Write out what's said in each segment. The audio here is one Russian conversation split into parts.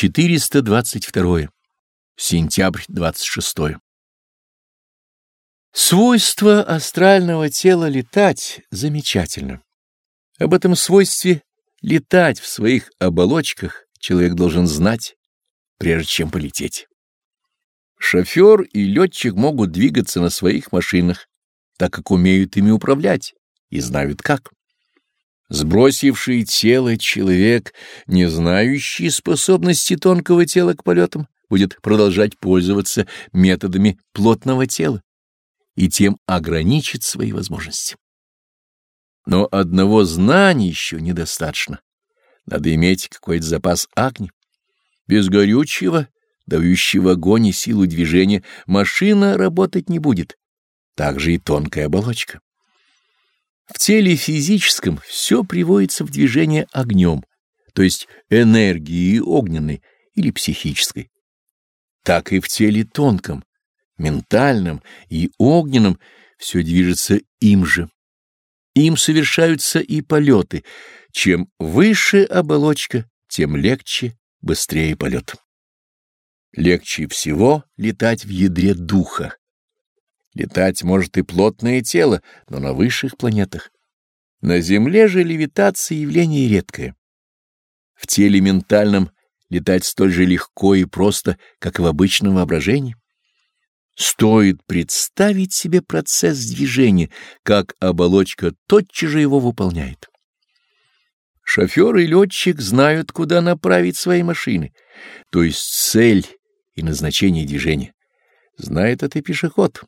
422. Сентябрь 26. Свойство астрального тела летать замечательно. Об этом свойстве летать в своих оболочках человек должен знать, прежде чем полететь. Шофер и летчик могут двигаться на своих машинах, так как умеют ими управлять и знают как. Сбросивший тело человек, не знающий способности тонкого тела к полетам, будет продолжать пользоваться методами плотного тела и тем ограничит свои возможности. Но одного знания еще недостаточно. Надо иметь какой-то запас огня. Без горючего, дающего огонь и силу движения, машина работать не будет. Так же и тонкая оболочка. В теле физическом все приводится в движение огнем, то есть энергией огненной или психической. Так и в теле тонком, ментальном и огненном все движется им же. Им совершаются и полеты. Чем выше оболочка, тем легче, быстрее полет. Легче всего летать в ядре духа. Летать может и плотное тело, но на высших планетах. На Земле же левитация явление редкое. В теле ментальном летать столь же легко и просто, как и в обычном воображении. Стоит представить себе процесс движения, как оболочка тотчас же его выполняет. Шофер и летчик знают, куда направить свои машины, то есть цель и назначение движения. Знает это пешеход.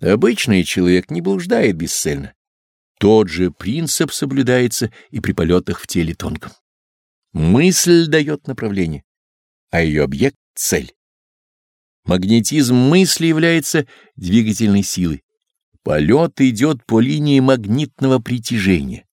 Обычный человек не блуждает бесцельно. Тот же принцип соблюдается и при полетах в теле тонком. Мысль дает направление, а ее объект — цель. Магнетизм мысли является двигательной силой. Полет идет по линии магнитного притяжения.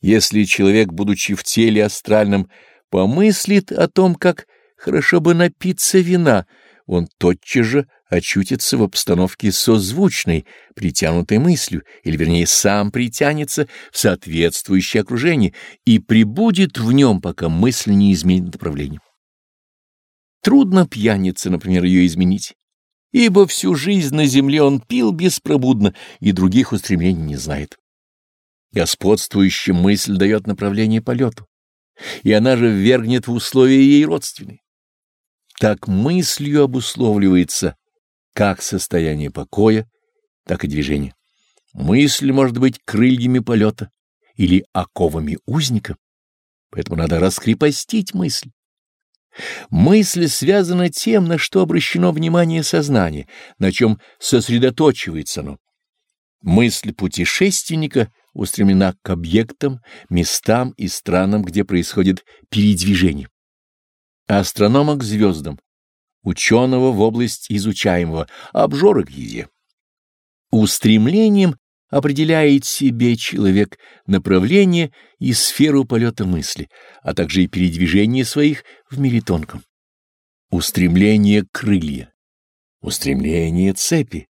Если человек, будучи в теле астральном, помыслит о том, как хорошо бы напиться вина, он тотчас же очутится в обстановке созвучной, притянутой мыслью, или, вернее, сам притянется в соответствующее окружение и прибудет в нем, пока мысль не изменит направление. Трудно пьянице, например, ее изменить, ибо всю жизнь на земле он пил беспробудно и других устремлений не знает. Господствующая мысль дает направление полету, и она же ввергнет в условия ей родственные. Так мыслью обусловливается как состояние покоя, так и движение. Мысль может быть крыльями полета или оковами узника, поэтому надо раскрепостить мысль. Мысль связана тем, на что обращено внимание сознания, на чем сосредоточивается оно. Мысль путешественника устремлена к объектам, местам и странам, где происходит передвижение. Астронома к звездам, ученого в область изучаемого, обжора к еде. Устремлением определяет себе человек направление и сферу полета мысли, а также и передвижение своих в мире тонком. Устремление крылья, устремление цепи,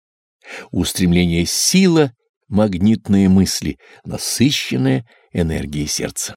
устремление сила, магнитные мысли, насыщенная энергией сердца.